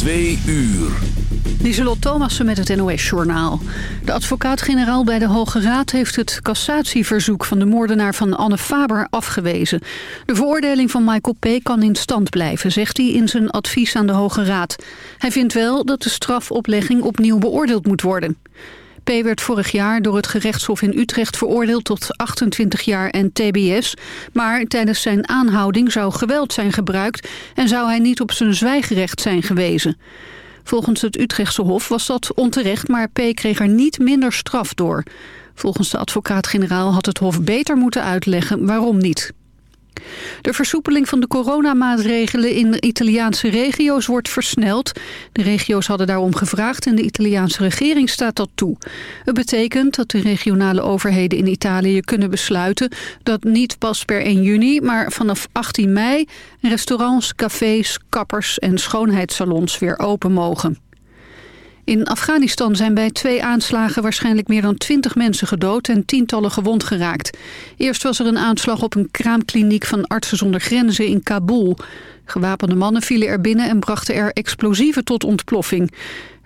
Twee uur. Lieselot Thomassen met het NOS-journaal. De advocaat-generaal bij de Hoge Raad heeft het cassatieverzoek van de moordenaar van Anne Faber afgewezen. De veroordeling van Michael P. kan in stand blijven, zegt hij in zijn advies aan de Hoge Raad. Hij vindt wel dat de strafoplegging opnieuw beoordeeld moet worden. P. werd vorig jaar door het gerechtshof in Utrecht veroordeeld tot 28 jaar en tbs. Maar tijdens zijn aanhouding zou geweld zijn gebruikt en zou hij niet op zijn zwijgerecht zijn gewezen. Volgens het Utrechtse Hof was dat onterecht, maar P. kreeg er niet minder straf door. Volgens de advocaat-generaal had het Hof beter moeten uitleggen waarom niet. De versoepeling van de coronamaatregelen in Italiaanse regio's wordt versneld. De regio's hadden daarom gevraagd en de Italiaanse regering staat dat toe. Het betekent dat de regionale overheden in Italië kunnen besluiten... dat niet pas per 1 juni, maar vanaf 18 mei... restaurants, cafés, kappers en schoonheidssalons weer open mogen. In Afghanistan zijn bij twee aanslagen waarschijnlijk meer dan twintig mensen gedood en tientallen gewond geraakt. Eerst was er een aanslag op een kraamkliniek van Artsen zonder Grenzen in Kabul. Gewapende mannen vielen er binnen en brachten er explosieven tot ontploffing.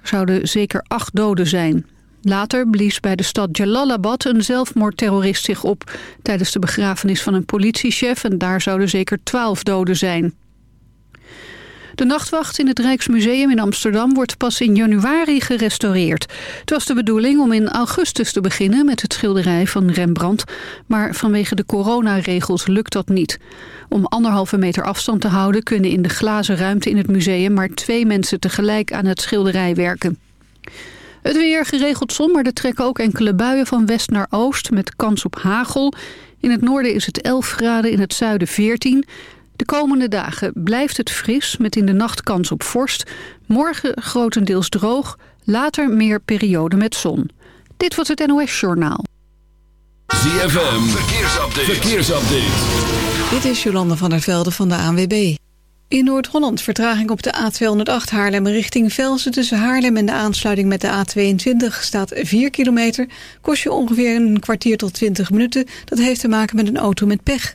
Er zouden zeker acht doden zijn. Later blies bij de stad Jalalabad een zelfmoordterrorist zich op... tijdens de begrafenis van een politiechef en daar zouden zeker twaalf doden zijn. De nachtwacht in het Rijksmuseum in Amsterdam wordt pas in januari gerestaureerd. Het was de bedoeling om in augustus te beginnen met het schilderij van Rembrandt. Maar vanwege de coronaregels lukt dat niet. Om anderhalve meter afstand te houden kunnen in de glazen ruimte in het museum maar twee mensen tegelijk aan het schilderij werken. Het weer geregeld zon, maar er trekken ook enkele buien van west naar oost met kans op hagel. In het noorden is het 11 graden, in het zuiden 14. De komende dagen blijft het fris met in de nacht kans op vorst. Morgen grotendeels droog, later meer periode met zon. Dit was het NOS Journaal. ZFM, verkeersupdate. verkeersupdate. Dit is Jolande van der Velde van de ANWB. In Noord-Holland vertraging op de A208 Haarlem richting Velsen... tussen Haarlem en de aansluiting met de A22 staat 4 kilometer. Kost je ongeveer een kwartier tot 20 minuten. Dat heeft te maken met een auto met pech.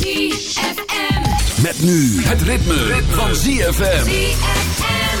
ZFM. Met nu het ritme, van ZFM. ZFM.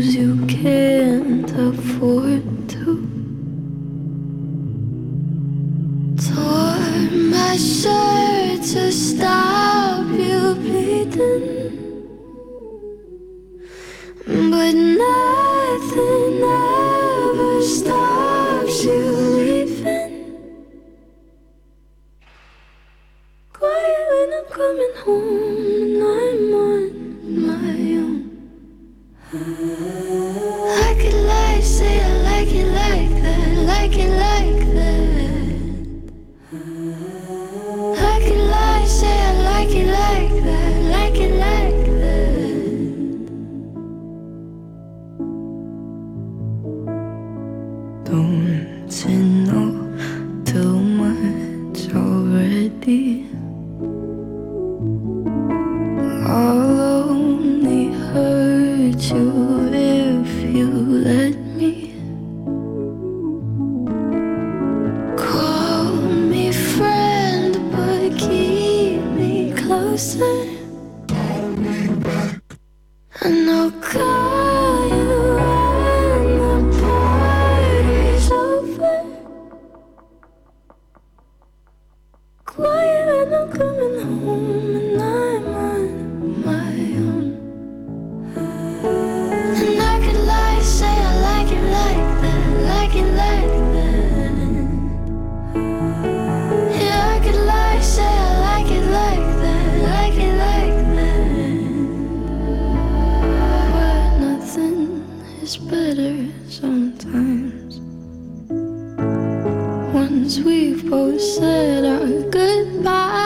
you can't afford to. Tore my shirt to stop you bleeding. said our goodbye.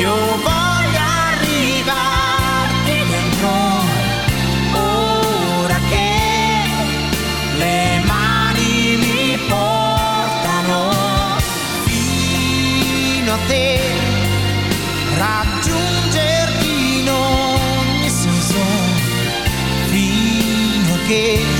Io voglio arrivare dentro ora che le mani mi portano fino a te. Raggiungerti in ogni senso fino a che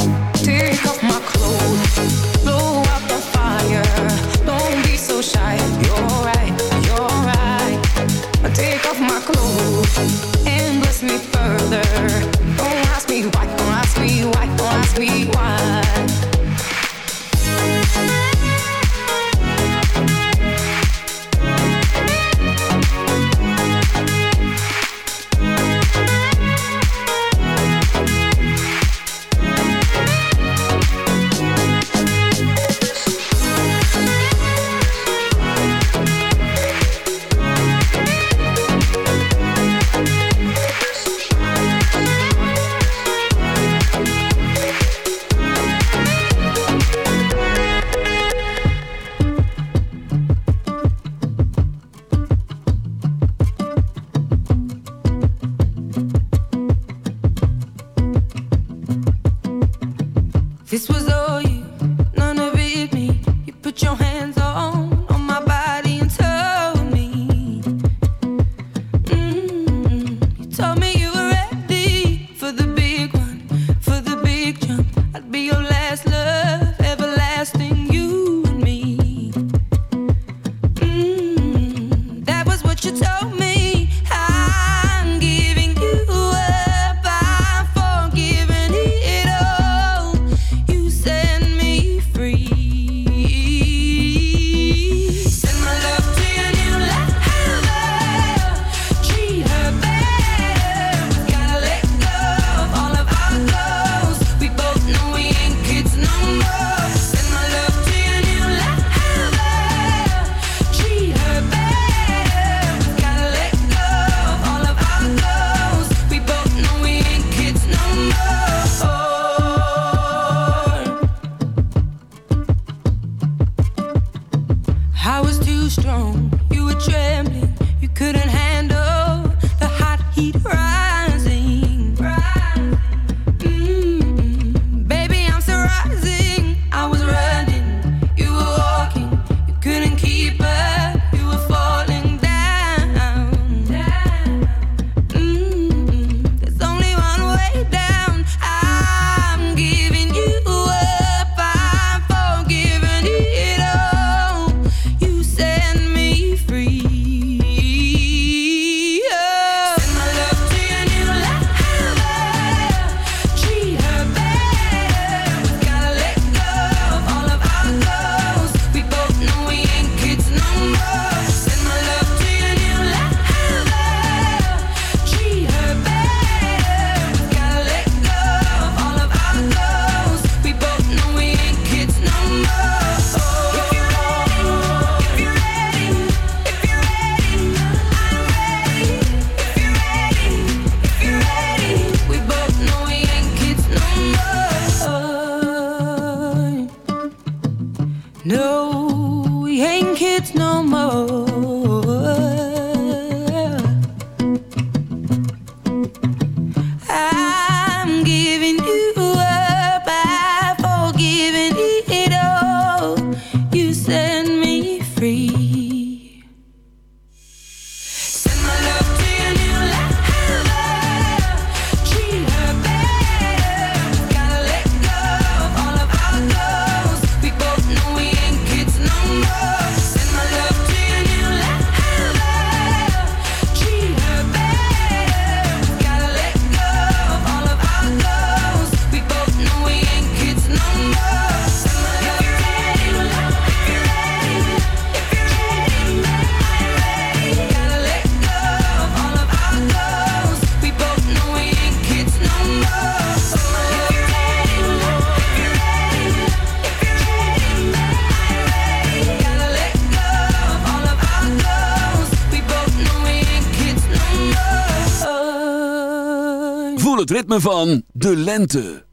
het ritme van De Lente.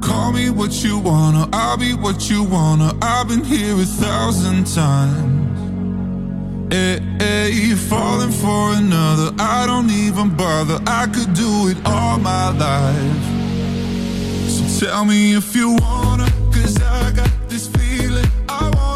Call me what you wanna, I'll be what you wanna. I've been here a thousand times. Eh, hey, hey, you're falling for another. I don't even bother. I could do it all my life. So tell me if you wanna, cause I got this feeling. I want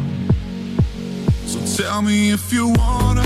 Tell me if you wanna,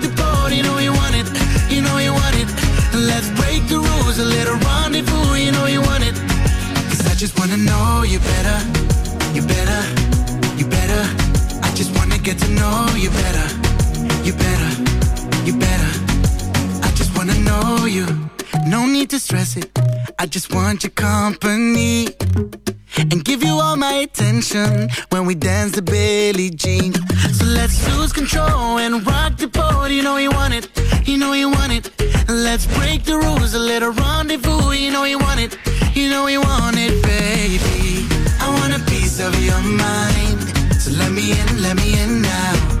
better, you better, you better. I just wanna know you. No need to stress it. I just want your company and give you all my attention when we dance the Billie Jean. So let's lose control and rock the boat. You know you want it, you know you want it. Let's break the rules, a little rendezvous. You know you want it, you know you want it, baby. I want a piece of your mind, so let me in, let me in now.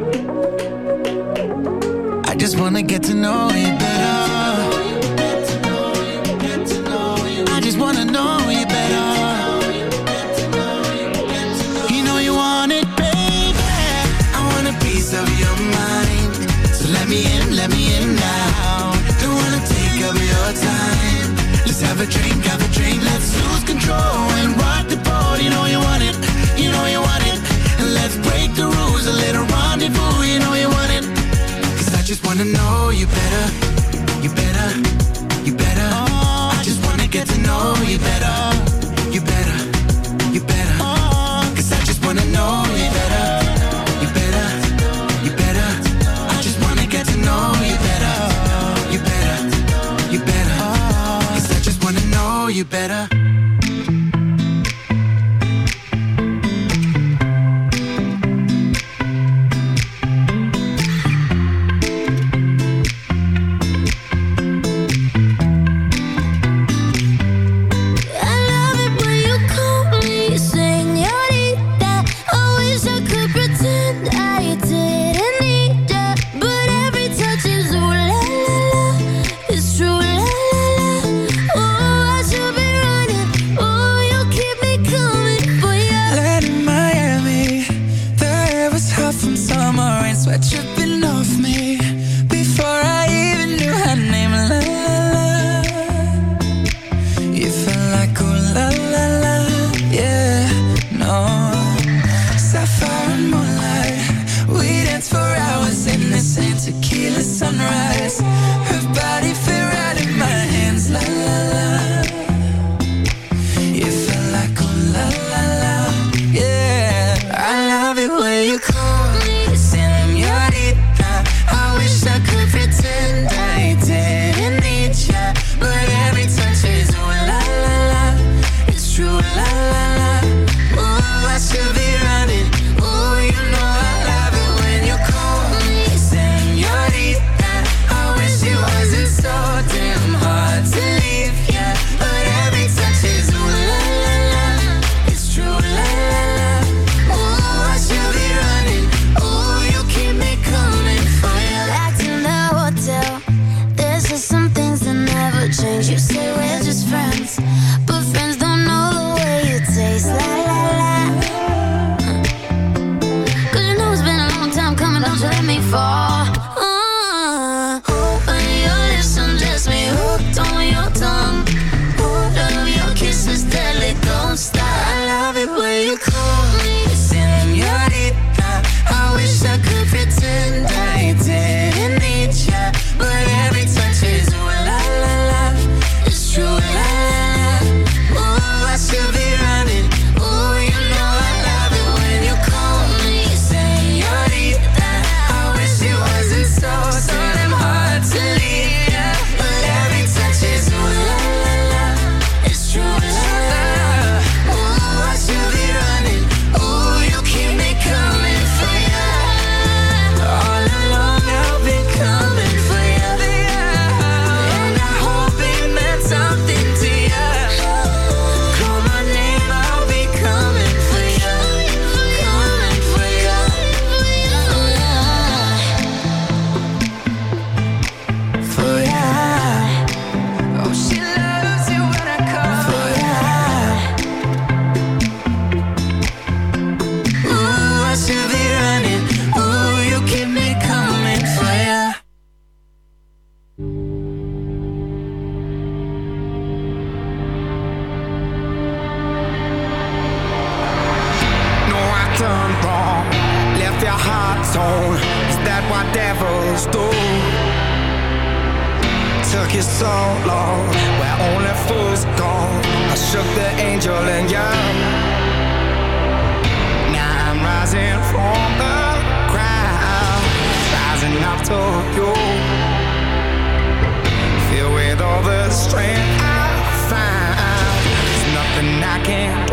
Wanna get to know you better. I just wanna know you better. You know you want it, baby. I want a piece of your mind. So let me in, let me in now. Don't wanna take up your time. Let's have a drink, have a drink. Let's lose control and rock the boat. You know you want it, you know you want it. And let's break the rules, a little rendezvous. Just wanna know you better, you better, you better. I just wanna get to know you better, you better, Tokyo. Filled with all the strength I find, there's nothing I can't.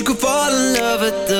you could fall in love with the